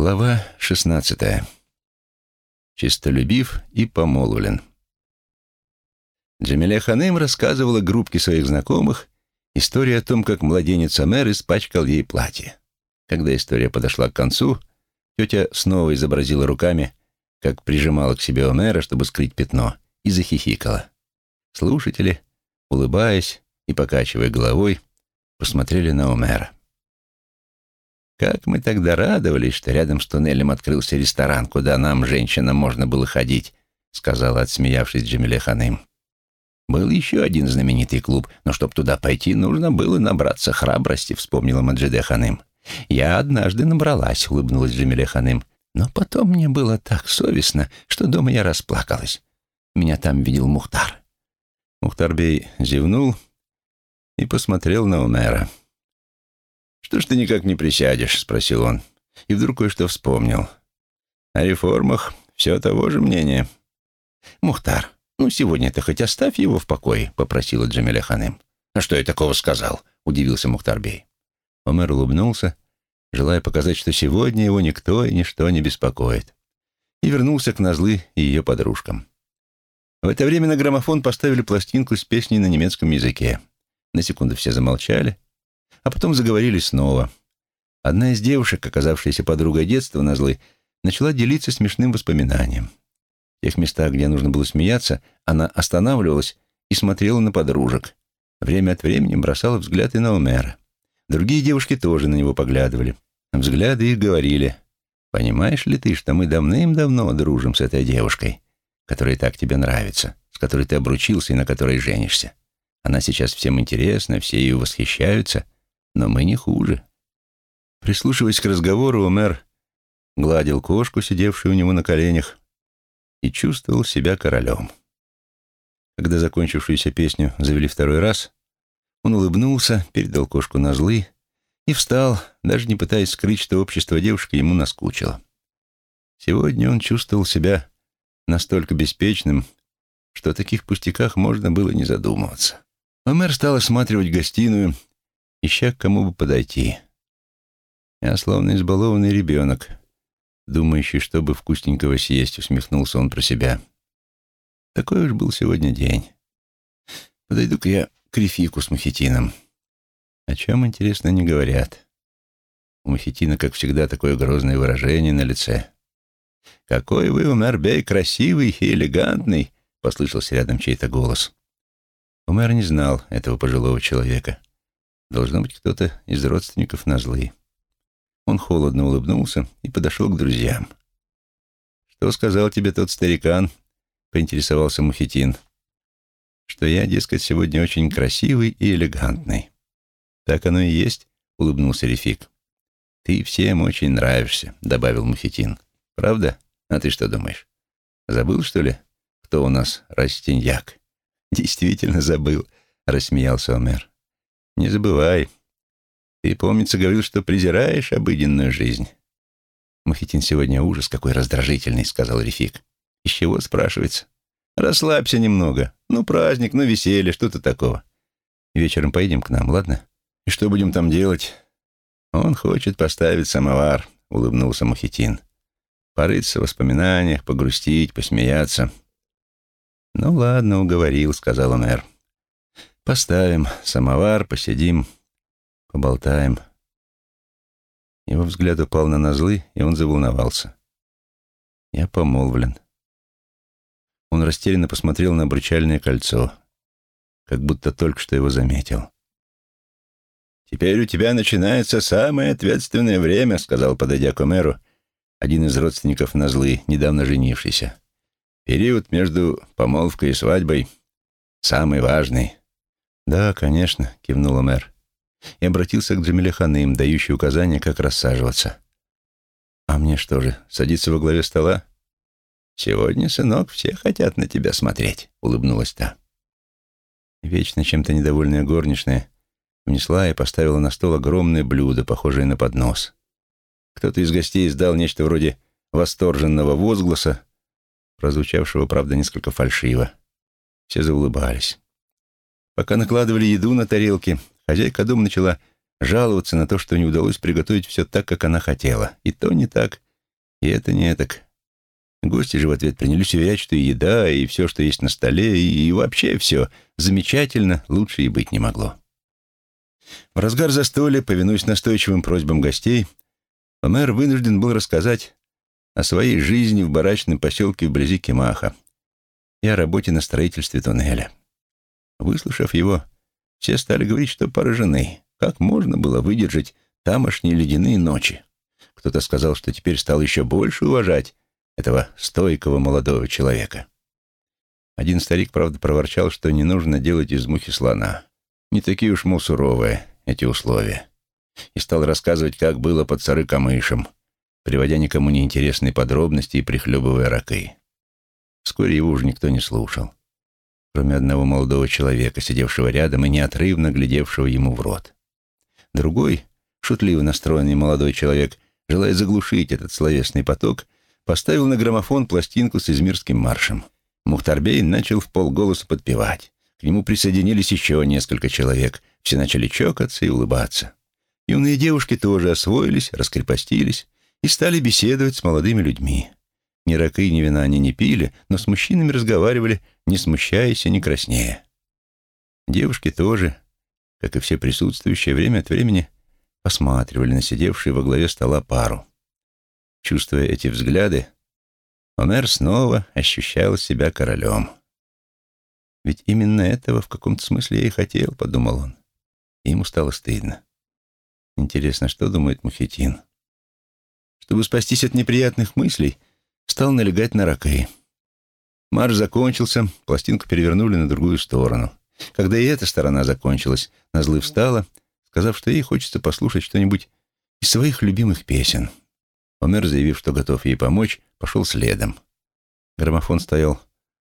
Глава 16. Чистолюбив и помолвлен. Джамиля Ханым рассказывала группке своих знакомых историю о том, как младенец Амер испачкал ей платье. Когда история подошла к концу, тетя снова изобразила руками, как прижимала к себе Омера, чтобы скрыть пятно, и захихикала. Слушатели, улыбаясь и покачивая головой, посмотрели на Омера. Как мы тогда радовались, что рядом с туннелем открылся ресторан, куда нам, женщинам, можно было ходить, сказала, отсмеявшись Джамиле Ханым. Был еще один знаменитый клуб, но чтобы туда пойти, нужно было набраться храбрости, вспомнила Маджиде Ханым. Я однажды набралась, улыбнулась Джамиле Ханым. Но потом мне было так совестно, что дома я расплакалась. Меня там видел Мухтар. Мухтарбей зевнул и посмотрел на Умера. «Что ж ты никак не присядешь?» — спросил он. И вдруг кое-что вспомнил. «О реформах все того же мнения». «Мухтар, ну сегодня ты хоть оставь его в покое», — попросила Джамиля Ханым. «А что я такого сказал?» — удивился Мухтарбей. Омер улыбнулся, желая показать, что сегодня его никто и ничто не беспокоит, и вернулся к Назлы и ее подружкам. В это время на граммофон поставили пластинку с песней на немецком языке. На секунду все замолчали, а потом заговорили снова. Одна из девушек, оказавшаяся подругой детства Назлы, начала делиться смешным воспоминанием. В тех местах, где нужно было смеяться, она останавливалась и смотрела на подружек. Время от времени бросала взгляд и на Умера. Другие девушки тоже на него поглядывали. Взгляды их говорили, «Понимаешь ли ты, что мы давным-давно дружим с этой девушкой, которая так тебе нравится, с которой ты обручился и на которой женишься? Она сейчас всем интересна, все ее восхищаются, но мы не хуже. Прислушиваясь к разговору, Умер гладил кошку, сидевшую у него на коленях, и чувствовал себя королем. Когда закончившуюся песню завели второй раз, он улыбнулся, передал кошку на злы и встал, даже не пытаясь скрыть, что общество девушки ему наскучило. Сегодня он чувствовал себя настолько беспечным, что о таких пустяках можно было не задумываться. Омер стал осматривать гостиную, ища к кому бы подойти. Я словно избалованный ребенок, думающий, чтобы вкусненького съесть, усмехнулся он про себя. Такой уж был сегодня день. Подойду-ка я к Рефику с Махетином. О чем, интересно, не говорят. У Махетина, как всегда, такое грозное выражение на лице. «Какой вы, Умер-бей, красивый и элегантный!» — послышался рядом чей-то голос. Умер не знал этого пожилого человека. Должно быть кто-то из родственников Назлы. Он холодно улыбнулся и подошел к друзьям. «Что сказал тебе тот старикан?» — поинтересовался Мухитин. «Что я, дескать, сегодня очень красивый и элегантный». «Так оно и есть», — улыбнулся Рефик. «Ты всем очень нравишься», — добавил Мухитин. «Правда? А ты что думаешь? Забыл, что ли, кто у нас растеньяк?» «Действительно забыл», — рассмеялся Омер. Не забывай. Ты, помнится, говорил, что презираешь обыденную жизнь. Мухитин сегодня ужас какой раздражительный, сказал Рефик. Из чего, спрашивается? Расслабься немного. Ну, праздник, ну, веселье, что-то такого. Вечером поедем к нам, ладно? И что будем там делать? Он хочет поставить самовар, улыбнулся Мухитин. Порыться в воспоминаниях, погрустить, посмеяться. Ну ладно, уговорил, сказал мэр. Поставим самовар, посидим, поболтаем. Его взгляд упал на Назлы, и он заволновался. Я помолвлен. Он растерянно посмотрел на обручальное кольцо, как будто только что его заметил. «Теперь у тебя начинается самое ответственное время», — сказал, подойдя к Омеру, один из родственников Назлы, недавно женившийся. «Период между помолвкой и свадьбой самый важный. «Да, конечно», — кивнула мэр. И обратился к Джамиле Ханым, указания, как рассаживаться. «А мне что же, садиться во главе стола?» «Сегодня, сынок, все хотят на тебя смотреть», — улыбнулась та. Вечно чем-то недовольная горничная внесла и поставила на стол огромное блюдо, похожее на поднос. Кто-то из гостей издал нечто вроде восторженного возгласа, прозвучавшего, правда, несколько фальшиво. Все заулыбались. Пока накладывали еду на тарелки, хозяйка дома начала жаловаться на то, что не удалось приготовить все так, как она хотела. И то не так, И это не так. Гости же в ответ принялись уверять, что и еда, и все, что есть на столе, и, вообще все замечательно, лучше и быть не могло. В разгар застолья, повинуясь настойчивым просьбам гостей, Омер вынужден был рассказать о своей жизни в барачном поселке вблизи Кемаха и о работе на строительстве туннеля. Выслушав его, все стали говорить, что поражены. Как можно было выдержать тамошние ледяные ночи? Кто-то сказал, что теперь стал еще больше уважать этого стойкого молодого человека. Один старик, правда, проворчал, что не нужно делать из мухи слона. Не такие уж, мол, суровые эти условия. И стал рассказывать, как было под сары-камышем, приводя никому неинтересные подробности и прихлебывая ракы. Вскоре его уже никто не слушал, кроме одного молодого человека, сидевшего рядом и неотрывно глядевшего ему в рот. Другой, шутливо настроенный молодой человек, желая заглушить этот словесный поток, поставил на граммофон пластинку с измирским маршем. Мухтарбей начал в полголоса подпевать. К нему присоединились еще несколько человек. Все начали чокаться и улыбаться. Юные девушки тоже освоились, раскрепостились и стали беседовать с молодыми людьми. Ни ракы, ни вина они не пили, но с мужчинами разговаривали, не смущаясь и не краснея. Девушки тоже, как и все присутствующие, время от времени посматривали на сидевшую во главе стола пару. Чувствуя эти взгляды, Омер снова ощущал себя королем. Ведь именно этого в каком-то смысле я и хотел, подумал он. И ему стало стыдно. Интересно, что думает Мухитин? Чтобы спастись от неприятных мыслей, стал налегать на ракы. Марш закончился, пластинку перевернули на другую сторону. Когда и эта сторона закончилась, Назлы встала, сказав, что ей хочется послушать что-нибудь из своих любимых песен. Омер, заявив, что готов ей помочь, пошел следом. Граммофон стоял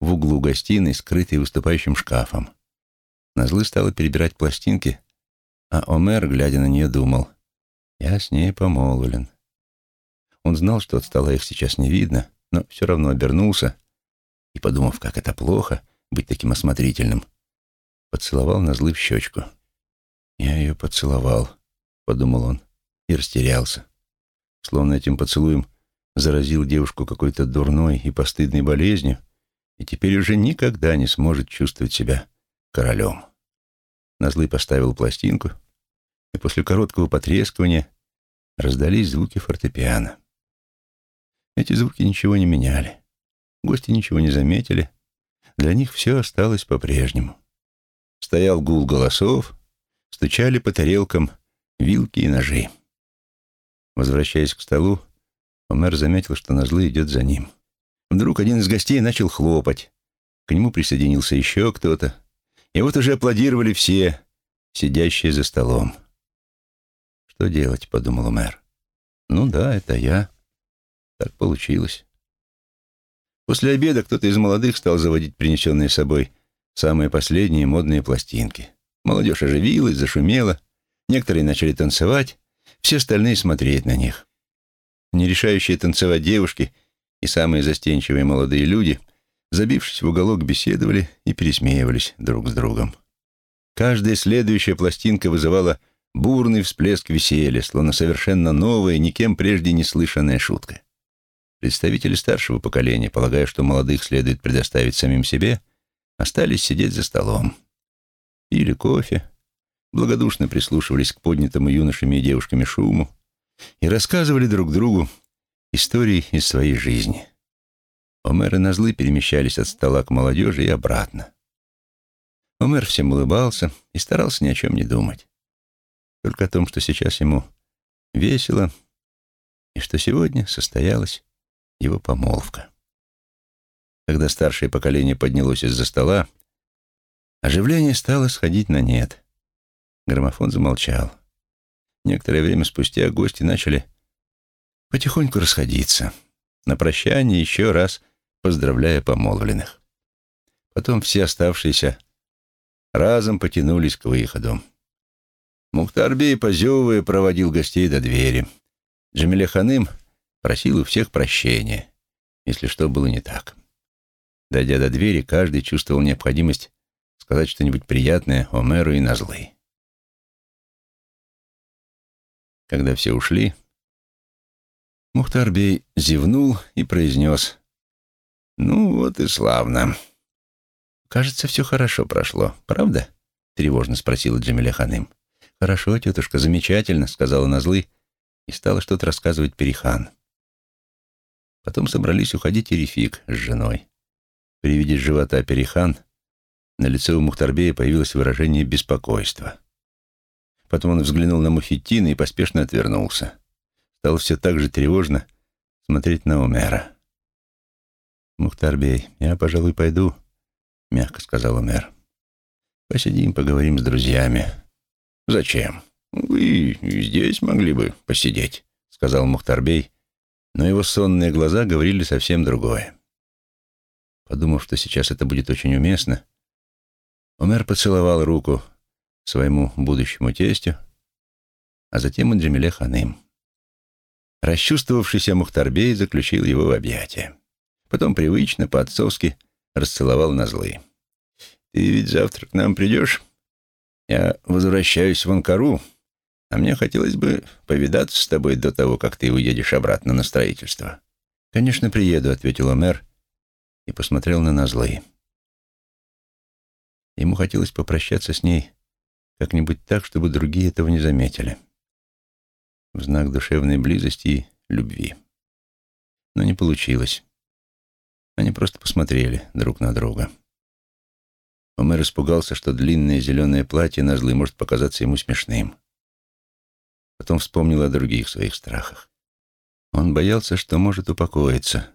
в углу гостиной, скрытый выступающим шкафом. Назлы стала перебирать пластинки, а Омер, глядя на нее, думал, «Я с ней помолвлен». Он знал, что от стола их сейчас не видно, но все равно обернулся и, подумав, как это плохо, быть таким осмотрительным, поцеловал Назлы в щечку. «Я ее поцеловал», — подумал он, и растерялся. Словно этим поцелуем заразил девушку какой-то дурной и постыдной болезнью, и теперь уже никогда не сможет чувствовать себя королем. Назлы поставил пластинку, и после короткого потрескивания раздались звуки фортепиано. Эти звуки ничего не меняли. Гости ничего не заметили. Для них все осталось по-прежнему. Стоял гул голосов, стучали по тарелкам вилки и ножи. Возвращаясь к столу, Омер заметил, что Назлы идет за ним. Вдруг один из гостей начал хлопать. К нему присоединился еще кто-то. И вот уже аплодировали все, сидящие за столом. «Что делать?» — подумал мэр. «Ну да, это я. Так получилось». После обеда кто-то из молодых стал заводить принесенные с собой самые последние модные пластинки. Молодежь оживилась, зашумела. Некоторые начали танцевать, все остальные смотреть на них. Не решающие танцевать девушки — и самые застенчивые молодые люди, забившись в уголок, беседовали и пересмеивались друг с другом. Каждая следующая пластинка вызывала бурный всплеск веселья, словно совершенно новая, никем прежде не слышанная шутка. Представители старшего поколения, полагая, что молодых следует предоставить самим себе, остались сидеть за столом. Пили кофе, благодушно прислушивались к поднятому юношами и девушками шуму и рассказывали друг другу истории из своей жизни. Омер и Назлы перемещались от стола к молодежи и обратно. Омер всем улыбался и старался ни о чем не думать. Только о том, что сейчас ему весело и что сегодня состоялась его помолвка. Когда старшее поколение поднялось из-за стола, оживление стало сходить на нет. Граммофон замолчал. Некоторое время спустя гости начали потихоньку расходиться. На прощание еще раз поздравляя помолвленных. Потом все оставшиеся разом потянулись к выходу. Мухтарбей, позевывая, проводил гостей до двери. Джамиля Ханым просил у всех прощения, если что было не так. Дойдя до двери, каждый чувствовал необходимость сказать что-нибудь приятное Омеру и Назлы. Когда все ушли, Мухтарбей зевнул и произнес. «Ну вот и славно. Кажется, все хорошо прошло, правда?» — тревожно спросила Джамиля Ханым. «Хорошо, тетушка, замечательно», — сказала Назлы и стала что-то рассказывать Перихан. Потом собрались уходить и Рефик с женой. При виде живота Перихан на лице у Мухтарбея появилось выражение беспокойства. Потом он взглянул на Мухиттина и поспешно отвернулся. Стало все так же тревожно смотреть на Умера. «Мухтарбей, я, пожалуй, пойду», — мягко сказал Умер. «Посидим, поговорим с друзьями». «Зачем? Вы здесь могли бы посидеть», — сказал Мухтарбей, но его сонные глаза говорили совсем другое. Подумав, что сейчас это будет очень уместно, Умер поцеловал руку своему будущему тестю, а затем и Джамиле Ханым. Расчувствовавшийся Мухтарбей заключил его в объятия. Потом привычно, по-отцовски, расцеловал на злы. «Ты ведь завтра к нам придешь? Я возвращаюсь в Анкару, а мне хотелось бы повидаться с тобой до того, как ты уедешь обратно на строительство». «Конечно, приеду», — ответил Омер и посмотрел на Назлы. Ему хотелось попрощаться с ней как-нибудь так, чтобы другие этого не заметили. В знак душевной близости и любви. Но не получилось. Они просто посмотрели друг на друга. Омер испугался, что длинное зеленое платье на злы может показаться ему смешным. Потом вспомнил о других своих страхах. Он боялся, что может упокоиться,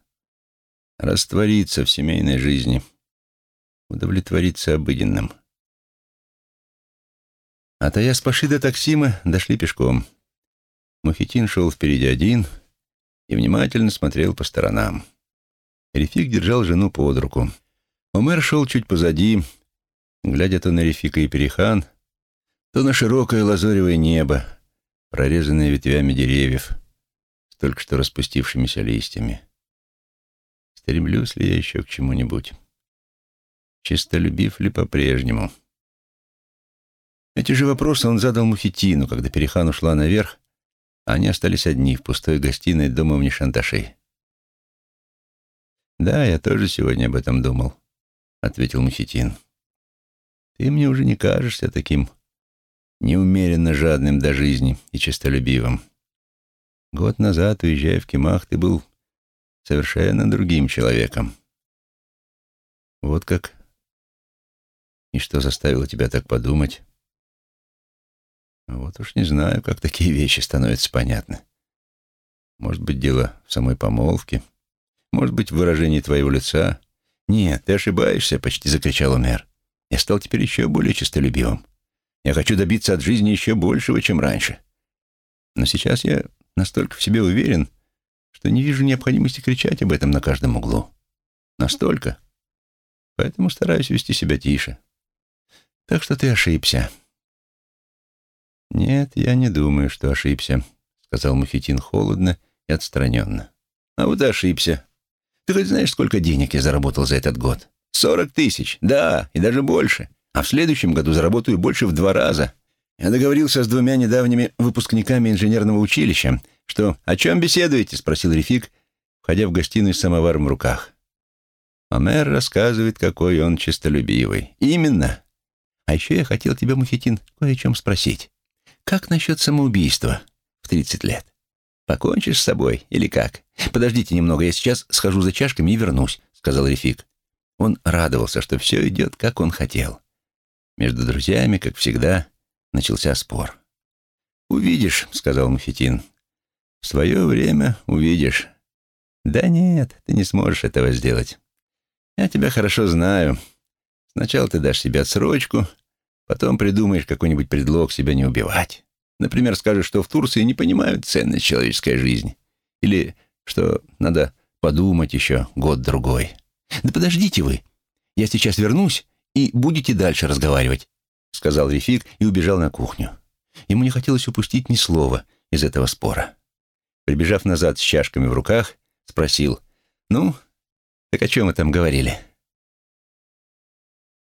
раствориться в семейной жизни, удовлетвориться обыденным. От Аяс-Паши до Таксима дошли пешком. Мухитин шел впереди один и внимательно смотрел по сторонам. Рефик держал жену под руку. Омер шел чуть позади, глядя то на Рефика и Перехан, то на широкое лазоревое небо, прорезанное ветвями деревьев, с только что распустившимися листьями. Стремлюсь ли я еще к чему-нибудь? Чистолюбив ли по-прежнему? Эти же вопросы он задал Мухитину, когда Перехан ушла наверх, а они остались одни в пустой гостиной дома в Нишанташи. «Да, я тоже сегодня об этом думал», — ответил Мухитин. «Ты мне уже не кажешься таким неумеренно жадным до жизни и честолюбивым. Год назад, уезжая в Кимах, ты был совершенно другим человеком. Вот как? И что заставило тебя так подумать?» Вот уж не знаю, как такие вещи становятся понятны. Может быть, дело в самой помолвке, может быть, в выражении твоего лица. Нет, ты ошибаешься, почти закричал мэр. Я стал теперь еще более честолюбивым. Я хочу добиться от жизни еще большего, чем раньше. Но сейчас я настолько в себе уверен, что не вижу необходимости кричать об этом на каждом углу. Настолько. Поэтому стараюсь вести себя тише. Так что ты ошибся. «Нет, я не думаю, что ошибся», — сказал Мухитин холодно и отстраненно. «А вот ошибся. Ты хоть знаешь, сколько денег я заработал за этот год? Сорок тысяч, да, и даже больше. А в следующем году заработаю больше в два раза. Я договорился с двумя недавними выпускниками инженерного училища, что «О чем беседуете?» — спросил Рефик, входя в гостиную с самоваром в руках. Омер рассказывает, какой он честолюбивый. «Именно. А еще я хотел тебя, Мухитин, кое о чем спросить. Как насчет самоубийства в 30 лет? Покончишь с собой или как? Подождите немного, я сейчас схожу за чашками и вернусь, сказал Рефик. Он радовался, что все идет, как он хотел. Между друзьями, как всегда, начался спор. «Увидишь», — сказал Мухитин. «В свое время увидишь». «Да нет, ты не сможешь этого сделать. Я тебя хорошо знаю. Сначала ты дашь себе отсрочку, Потом придумаешь какой-нибудь предлог себя не убивать. Например, скажешь, что в Турции не понимают ценность человеческой жизни. Или что надо подумать еще год-другой. Да подождите вы. Я сейчас вернусь, и будете дальше разговаривать, сказал Рефик и убежал на кухню. Ему не хотелось упустить ни слова из этого спора. Прибежав назад с чашками в руках, спросил, «Ну, так о чем мы там говорили?»